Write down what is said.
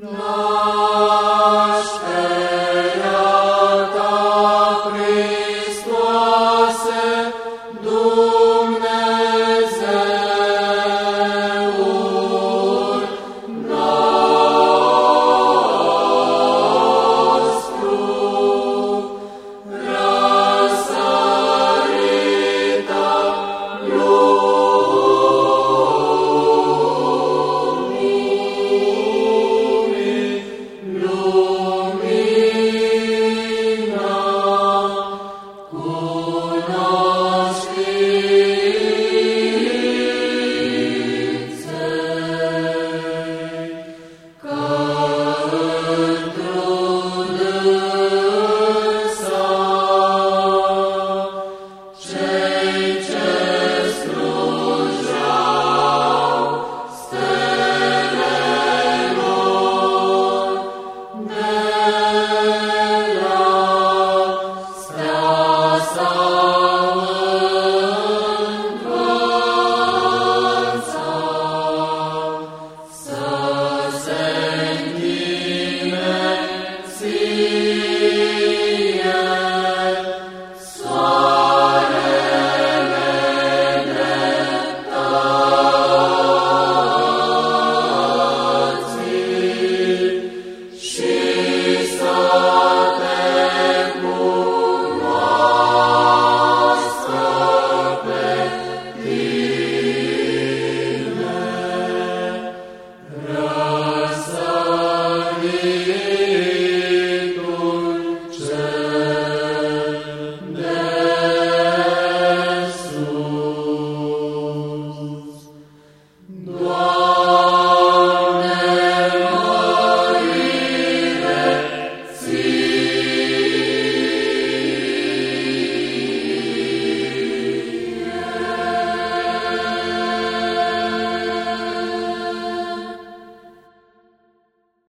Nașterea ta, Hristoase, Dumnezeu,